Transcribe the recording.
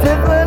different